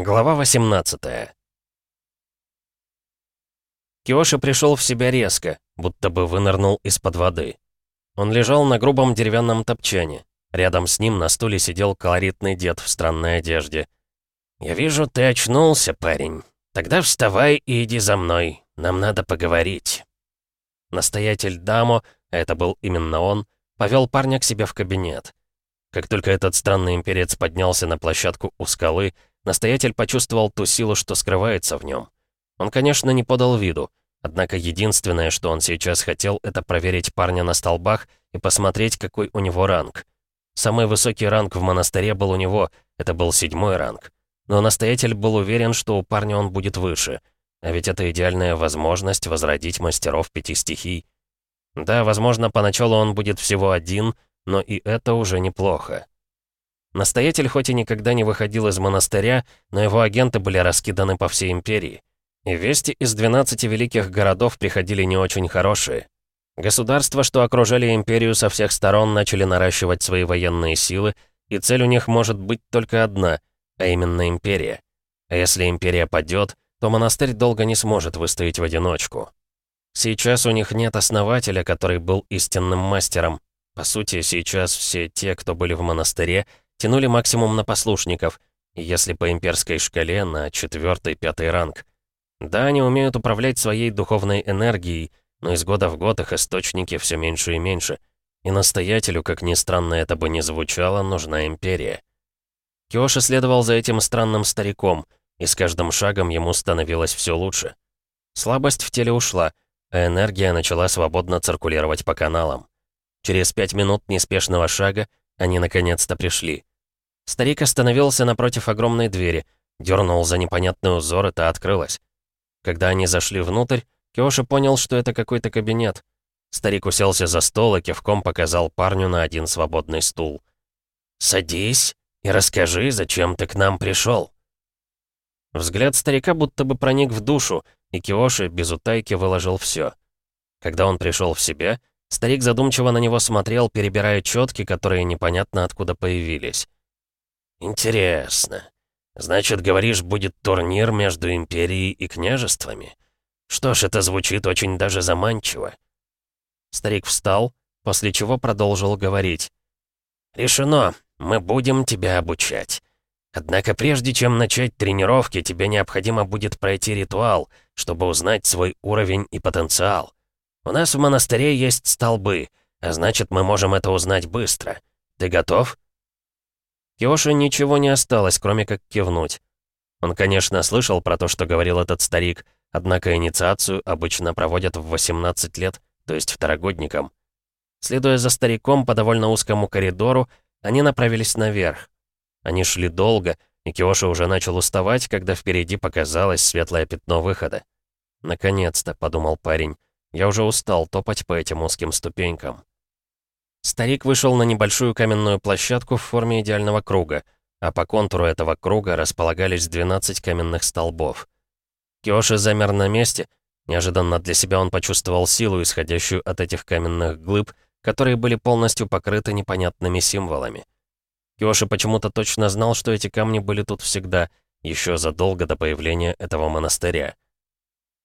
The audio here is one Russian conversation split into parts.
Глава 18 Киоши пришел в себя резко, будто бы вынырнул из-под воды. Он лежал на грубом деревянном топчане. Рядом с ним на стуле сидел колоритный дед в странной одежде. «Я вижу, ты очнулся, парень. Тогда вставай и иди за мной. Нам надо поговорить». Настоятель Дамо, это был именно он, повел парня к себе в кабинет. Как только этот странный имперец поднялся на площадку у скалы, Настоятель почувствовал ту силу, что скрывается в нем. Он, конечно, не подал виду, однако единственное, что он сейчас хотел, это проверить парня на столбах и посмотреть, какой у него ранг. Самый высокий ранг в монастыре был у него, это был седьмой ранг. Но настоятель был уверен, что у парня он будет выше. А ведь это идеальная возможность возродить мастеров пяти стихий. Да, возможно, поначалу он будет всего один, но и это уже неплохо. Настоятель хоть и никогда не выходил из монастыря, но его агенты были раскиданы по всей империи. И вести из 12 великих городов приходили не очень хорошие. Государства, что окружали империю со всех сторон, начали наращивать свои военные силы, и цель у них может быть только одна, а именно империя. А если империя падет, то монастырь долго не сможет выстоять в одиночку. Сейчас у них нет основателя, который был истинным мастером. По сути, сейчас все те, кто были в монастыре, тянули максимум на послушников, если по имперской шкале на четвертый-пятый ранг. Да, они умеют управлять своей духовной энергией, но из года в год их источники все меньше и меньше. И настоятелю, как ни странно это бы ни звучало, нужна империя. Киоши следовал за этим странным стариком, и с каждым шагом ему становилось все лучше. Слабость в теле ушла, а энергия начала свободно циркулировать по каналам. Через пять минут неспешного шага они наконец-то пришли. Старик остановился напротив огромной двери, дернул за непонятный узор, и та открылась. Когда они зашли внутрь, Киоши понял, что это какой-то кабинет. Старик уселся за стол и кивком показал парню на один свободный стул. «Садись и расскажи, зачем ты к нам пришел. Взгляд старика будто бы проник в душу, и Киоши без утайки выложил все. Когда он пришел в себя, старик задумчиво на него смотрел, перебирая четки, которые непонятно откуда появились. «Интересно. Значит, говоришь, будет турнир между империей и княжествами? Что ж, это звучит очень даже заманчиво». Старик встал, после чего продолжил говорить. «Решено. Мы будем тебя обучать. Однако прежде чем начать тренировки, тебе необходимо будет пройти ритуал, чтобы узнать свой уровень и потенциал. У нас в монастыре есть столбы, а значит, мы можем это узнать быстро. Ты готов?» Киоши ничего не осталось, кроме как кивнуть. Он, конечно, слышал про то, что говорил этот старик, однако инициацию обычно проводят в 18 лет, то есть второгодникам. Следуя за стариком по довольно узкому коридору, они направились наверх. Они шли долго, и Киоши уже начал уставать, когда впереди показалось светлое пятно выхода. «Наконец-то», — подумал парень, — «я уже устал топать по этим узким ступенькам». Старик вышел на небольшую каменную площадку в форме идеального круга, а по контуру этого круга располагались 12 каменных столбов. Киоши замер на месте. Неожиданно для себя он почувствовал силу, исходящую от этих каменных глыб, которые были полностью покрыты непонятными символами. Киоши почему-то точно знал, что эти камни были тут всегда, еще задолго до появления этого монастыря.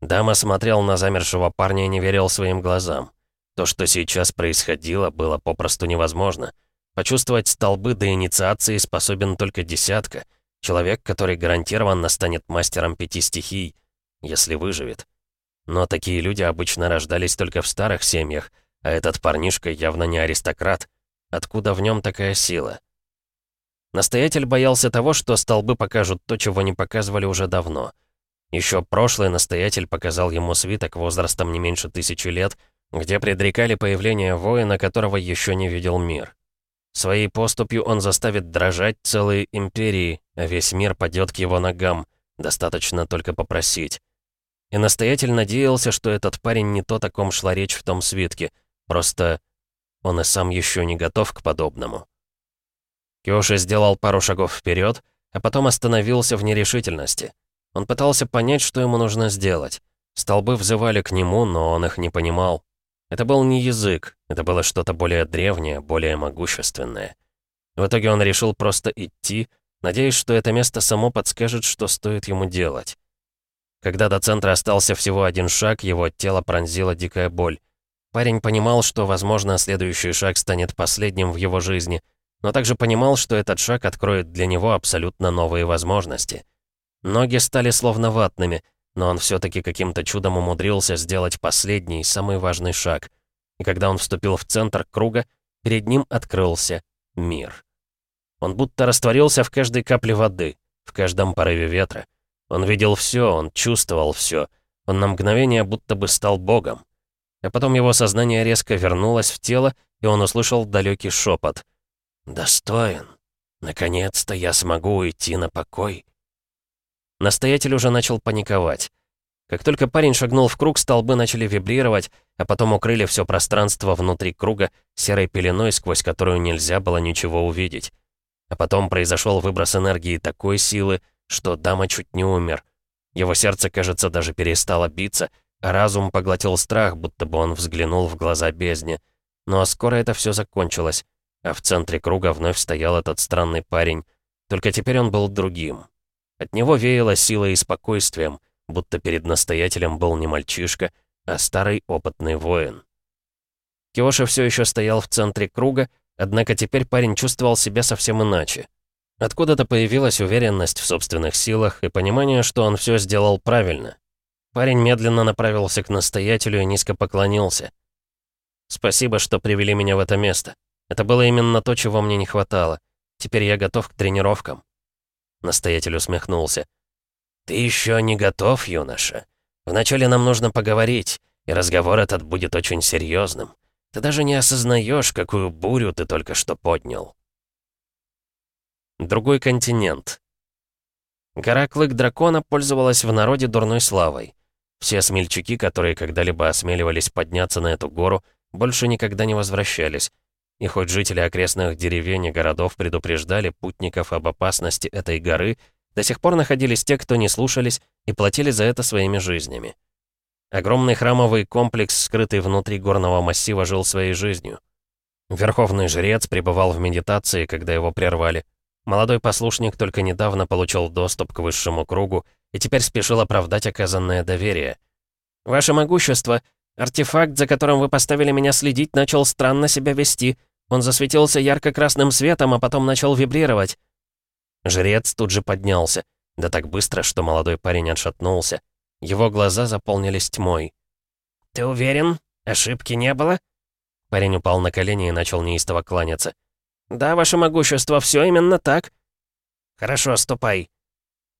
Дама смотрел на замершего парня и не верил своим глазам. То, что сейчас происходило, было попросту невозможно. Почувствовать столбы до инициации способен только десятка. Человек, который гарантированно станет мастером пяти стихий, если выживет. Но такие люди обычно рождались только в старых семьях, а этот парнишка явно не аристократ. Откуда в нем такая сила? Настоятель боялся того, что столбы покажут то, чего не показывали уже давно. Еще прошлый настоятель показал ему свиток возрастом не меньше тысячи лет, где предрекали появление воина, которого еще не видел мир. Своей поступью он заставит дрожать целые империи, а весь мир падет к его ногам, достаточно только попросить. И настоятель надеялся, что этот парень не то, о ком шла речь в том свитке, просто он и сам еще не готов к подобному. Киоши сделал пару шагов вперед, а потом остановился в нерешительности. Он пытался понять, что ему нужно сделать. Столбы взывали к нему, но он их не понимал. Это был не язык, это было что-то более древнее, более могущественное. В итоге он решил просто идти, надеясь, что это место само подскажет, что стоит ему делать. Когда до центра остался всего один шаг, его тело пронзила дикая боль. Парень понимал, что, возможно, следующий шаг станет последним в его жизни, но также понимал, что этот шаг откроет для него абсолютно новые возможности. Ноги стали словно ватными, но он все таки каким-то чудом умудрился сделать последний, самый важный шаг. И когда он вступил в центр круга, перед ним открылся мир. Он будто растворился в каждой капле воды, в каждом порыве ветра. Он видел все, он чувствовал все. Он на мгновение будто бы стал богом. А потом его сознание резко вернулось в тело, и он услышал далекий шепот. «Достоин. Наконец-то я смогу уйти на покой». Настоятель уже начал паниковать. Как только парень шагнул в круг, столбы начали вибрировать, а потом укрыли все пространство внутри круга серой пеленой, сквозь которую нельзя было ничего увидеть. А потом произошел выброс энергии такой силы, что дама чуть не умер. Его сердце, кажется, даже перестало биться, а разум поглотил страх, будто бы он взглянул в глаза бездне. Но скоро это все закончилось, а в центре круга вновь стоял этот странный парень. Только теперь он был другим. От него веяло силой и спокойствием, будто перед настоятелем был не мальчишка, а старый опытный воин. Киоши все еще стоял в центре круга, однако теперь парень чувствовал себя совсем иначе. Откуда-то появилась уверенность в собственных силах и понимание, что он все сделал правильно. Парень медленно направился к настоятелю и низко поклонился. «Спасибо, что привели меня в это место. Это было именно то, чего мне не хватало. Теперь я готов к тренировкам». Настоятель усмехнулся. «Ты еще не готов, юноша. Вначале нам нужно поговорить, и разговор этот будет очень серьезным. Ты даже не осознаешь, какую бурю ты только что поднял». Другой континент. Гора Клык Дракона пользовалась в народе дурной славой. Все смельчаки, которые когда-либо осмеливались подняться на эту гору, больше никогда не возвращались. И хоть жители окрестных деревень и городов предупреждали путников об опасности этой горы, до сих пор находились те, кто не слушались и платили за это своими жизнями. Огромный храмовый комплекс, скрытый внутри горного массива, жил своей жизнью. Верховный жрец пребывал в медитации, когда его прервали. Молодой послушник только недавно получил доступ к высшему кругу и теперь спешил оправдать оказанное доверие. «Ваше могущество, артефакт, за которым вы поставили меня следить, начал странно себя вести. Он засветился ярко-красным светом, а потом начал вибрировать». Жрец тут же поднялся, да так быстро, что молодой парень отшатнулся. Его глаза заполнились тьмой. «Ты уверен? Ошибки не было?» Парень упал на колени и начал неистово кланяться. «Да, ваше могущество, все именно так». «Хорошо, ступай».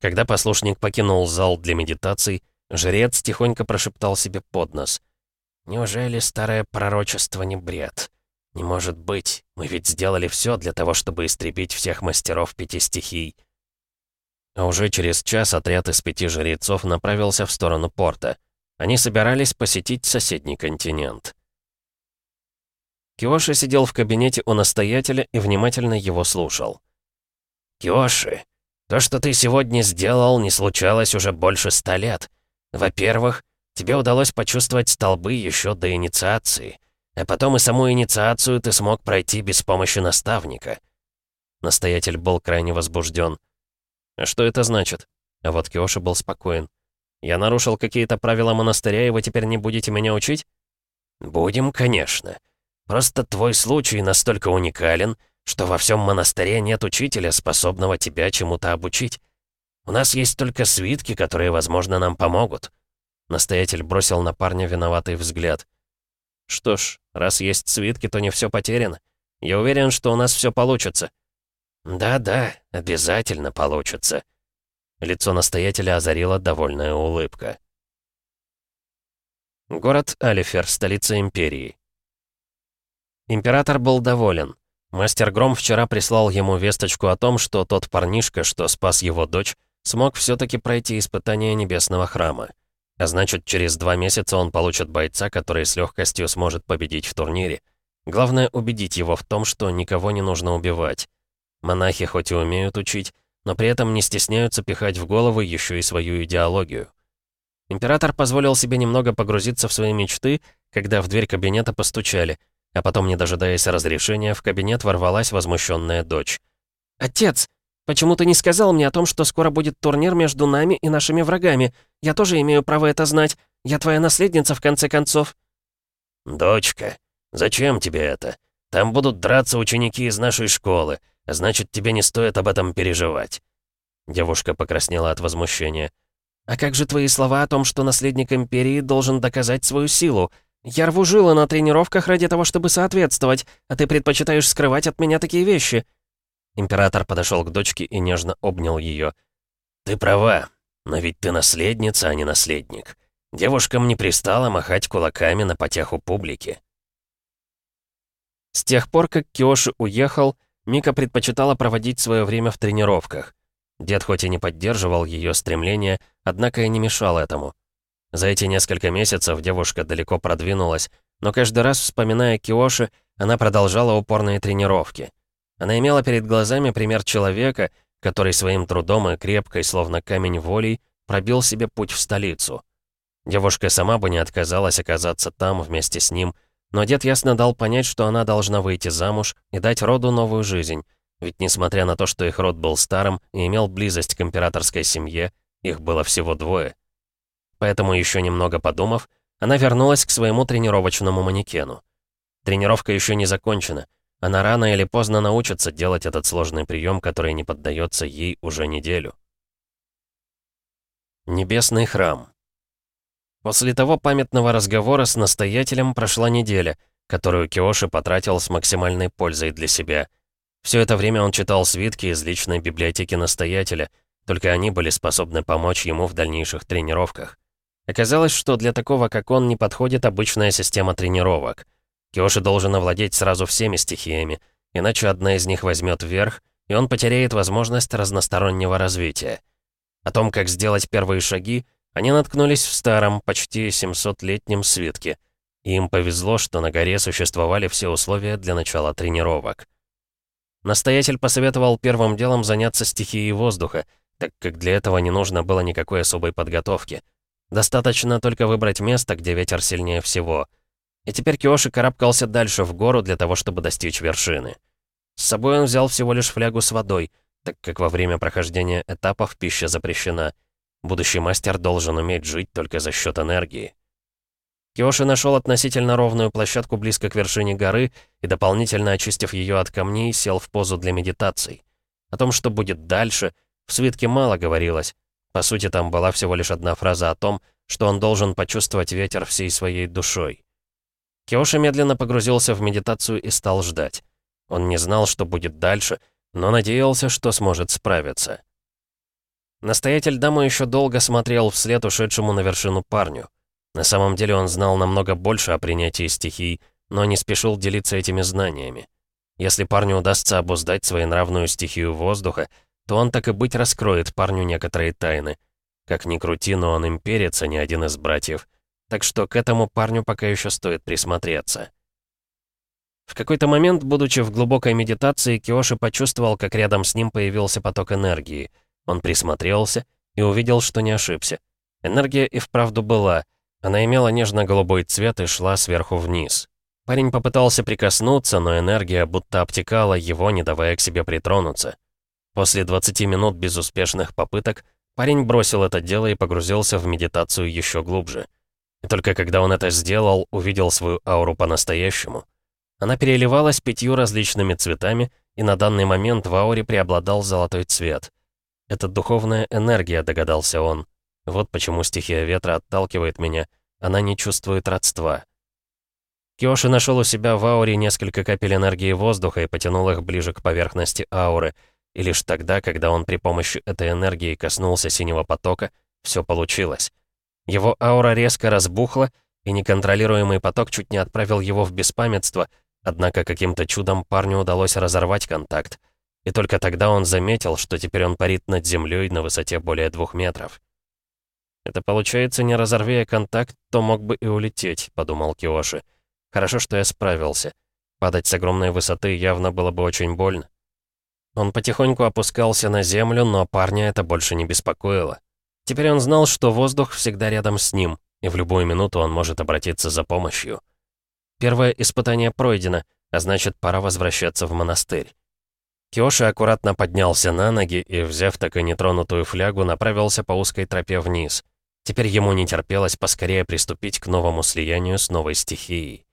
Когда послушник покинул зал для медитаций, жрец тихонько прошептал себе под нос. «Неужели старое пророчество не бред? Не может быть, мы ведь сделали все для того, чтобы истребить всех мастеров пяти стихий». А уже через час отряд из пяти жрецов направился в сторону порта. Они собирались посетить соседний континент. Киоши сидел в кабинете у настоятеля и внимательно его слушал. «Киоши, то, что ты сегодня сделал, не случалось уже больше ста лет. Во-первых, тебе удалось почувствовать столбы еще до инициации, а потом и саму инициацию ты смог пройти без помощи наставника». Настоятель был крайне возбужден. «А что это значит?» А вот Киоши был спокоен. «Я нарушил какие-то правила монастыря, и вы теперь не будете меня учить?» «Будем, конечно. Просто твой случай настолько уникален, что во всем монастыре нет учителя, способного тебя чему-то обучить. У нас есть только свитки, которые, возможно, нам помогут». Настоятель бросил на парня виноватый взгляд. «Что ж, раз есть свитки, то не все потеряно. Я уверен, что у нас все получится». «Да-да, обязательно получится». Лицо настоятеля озарила довольная улыбка. Город Алифер, столица Империи. Император был доволен. Мастер Гром вчера прислал ему весточку о том, что тот парнишка, что спас его дочь, смог все-таки пройти испытание Небесного Храма. А значит, через два месяца он получит бойца, который с легкостью сможет победить в турнире. Главное убедить его в том, что никого не нужно убивать. Монахи хоть и умеют учить, но при этом не стесняются пихать в головы еще и свою идеологию. Император позволил себе немного погрузиться в свои мечты, когда в дверь кабинета постучали — а потом, не дожидаясь разрешения, в кабинет ворвалась возмущенная дочь. «Отец!» Почему ты не сказал мне о том, что скоро будет турнир между нами и нашими врагами? Я тоже имею право это знать. Я твоя наследница, в конце концов». «Дочка, зачем тебе это? Там будут драться ученики из нашей школы, а значит, тебе не стоит об этом переживать». Девушка покраснела от возмущения. «А как же твои слова о том, что наследник Империи должен доказать свою силу? Я рву жилы на тренировках ради того, чтобы соответствовать, а ты предпочитаешь скрывать от меня такие вещи». Император подошел к дочке и нежно обнял ее. «Ты права, но ведь ты наследница, а не наследник. Девушкам не пристало махать кулаками на потеху публики». С тех пор, как Киоши уехал, Мика предпочитала проводить свое время в тренировках. Дед хоть и не поддерживал ее стремления, однако и не мешал этому. За эти несколько месяцев девушка далеко продвинулась, но каждый раз, вспоминая Киоши, она продолжала упорные тренировки. Она имела перед глазами пример человека, который своим трудом и крепкой, словно камень волей, пробил себе путь в столицу. Девушка сама бы не отказалась оказаться там вместе с ним, но дед ясно дал понять, что она должна выйти замуж и дать роду новую жизнь, ведь несмотря на то, что их род был старым и имел близость к императорской семье, их было всего двое. Поэтому, еще немного подумав, она вернулась к своему тренировочному манекену. Тренировка еще не закончена. Она рано или поздно научится делать этот сложный прием, который не поддается ей уже неделю. Небесный храм. После того памятного разговора с настоятелем прошла неделя, которую Киоши потратил с максимальной пользой для себя. Все это время он читал свитки из личной библиотеки настоятеля, только они были способны помочь ему в дальнейших тренировках. Оказалось, что для такого, как он, не подходит обычная система тренировок. Киоши должен овладеть сразу всеми стихиями, иначе одна из них возьмет вверх, и он потеряет возможность разностороннего развития. О том, как сделать первые шаги, они наткнулись в старом, почти 700-летнем свитке. И им повезло, что на горе существовали все условия для начала тренировок. Настоятель посоветовал первым делом заняться стихией воздуха, так как для этого не нужно было никакой особой подготовки — Достаточно только выбрать место, где ветер сильнее всего. И теперь Киоши карабкался дальше в гору для того, чтобы достичь вершины. С собой он взял всего лишь флягу с водой, так как во время прохождения этапов пища запрещена. Будущий мастер должен уметь жить только за счет энергии. Киоши нашел относительно ровную площадку близко к вершине горы и, дополнительно очистив ее от камней, сел в позу для медитаций. О том, что будет дальше, в свитке мало говорилось, по сути, там была всего лишь одна фраза о том, что он должен почувствовать ветер всей своей душой. Киоши медленно погрузился в медитацию и стал ждать. Он не знал, что будет дальше, но надеялся, что сможет справиться. Настоятель дамы еще долго смотрел вслед ушедшему на вершину парню. На самом деле он знал намного больше о принятии стихий, но не спешил делиться этими знаниями. Если парню удастся обуздать своенравную стихию воздуха, то он так и быть раскроет парню некоторые тайны. Как ни крути, но он имперец, а не один из братьев. Так что к этому парню пока еще стоит присмотреться. В какой-то момент, будучи в глубокой медитации, Киоши почувствовал, как рядом с ним появился поток энергии. Он присмотрелся и увидел, что не ошибся. Энергия и вправду была. Она имела нежно-голубой цвет и шла сверху вниз. Парень попытался прикоснуться, но энергия будто обтекала его, не давая к себе притронуться. После 20 минут безуспешных попыток парень бросил это дело и погрузился в медитацию еще глубже. Только когда он это сделал, увидел свою ауру по-настоящему. Она переливалась пятью различными цветами, и на данный момент в ауре преобладал золотой цвет. Это духовная энергия, догадался он. Вот почему стихия ветра отталкивает меня, она не чувствует родства. Киоши нашел у себя в ауре несколько капель энергии воздуха и потянул их ближе к поверхности ауры — и лишь тогда, когда он при помощи этой энергии коснулся синего потока, все получилось. Его аура резко разбухла, и неконтролируемый поток чуть не отправил его в беспамятство, однако каким-то чудом парню удалось разорвать контакт. И только тогда он заметил, что теперь он парит над землей на высоте более двух метров. «Это получается, не разорвея контакт, то мог бы и улететь», — подумал Киоши. «Хорошо, что я справился. Падать с огромной высоты явно было бы очень больно. Он потихоньку опускался на землю, но парня это больше не беспокоило. Теперь он знал, что воздух всегда рядом с ним, и в любую минуту он может обратиться за помощью. Первое испытание пройдено, а значит, пора возвращаться в монастырь. Киоши аккуратно поднялся на ноги и, взяв так и нетронутую флягу, направился по узкой тропе вниз. Теперь ему не терпелось поскорее приступить к новому слиянию с новой стихией.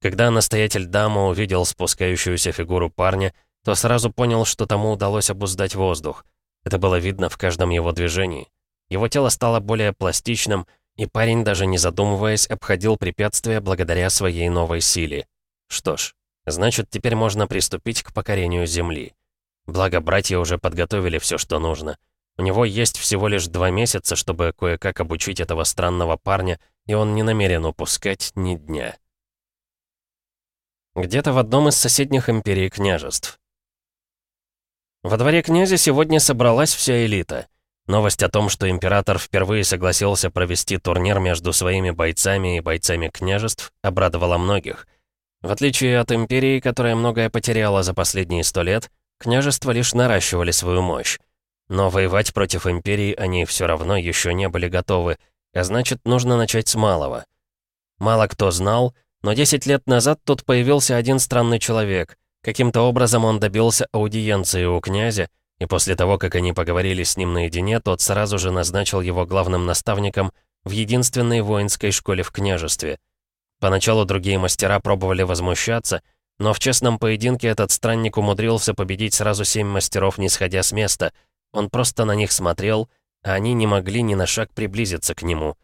Когда настоятель дамы увидел спускающуюся фигуру парня, то сразу понял, что тому удалось обуздать воздух. Это было видно в каждом его движении. Его тело стало более пластичным, и парень, даже не задумываясь, обходил препятствия благодаря своей новой силе. Что ж, значит, теперь можно приступить к покорению Земли. Благо, братья уже подготовили все, что нужно. У него есть всего лишь два месяца, чтобы кое-как обучить этого странного парня, и он не намерен упускать ни дня. Где-то в одном из соседних империй княжеств. Во дворе князя сегодня собралась вся элита. Новость о том, что император впервые согласился провести турнир между своими бойцами и бойцами княжеств, обрадовала многих. В отличие от империи, которая многое потеряла за последние сто лет, княжества лишь наращивали свою мощь. Но воевать против империи они все равно еще не были готовы, а значит, нужно начать с малого. Мало кто знал, но 10 лет назад тут появился один странный человек — Каким-то образом он добился аудиенции у князя, и после того, как они поговорили с ним наедине, тот сразу же назначил его главным наставником в единственной воинской школе в княжестве. Поначалу другие мастера пробовали возмущаться, но в честном поединке этот странник умудрился победить сразу семь мастеров, не сходя с места. Он просто на них смотрел, а они не могли ни на шаг приблизиться к нему.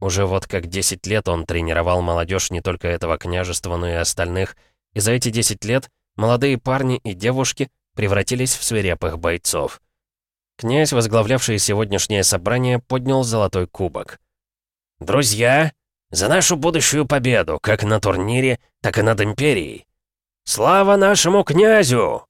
Уже вот как 10 лет он тренировал молодежь не только этого княжества, но и остальных, и за эти 10 лет молодые парни и девушки превратились в свирепых бойцов. Князь, возглавлявший сегодняшнее собрание, поднял золотой кубок. «Друзья, за нашу будущую победу, как на турнире, так и над Империей! Слава нашему князю!»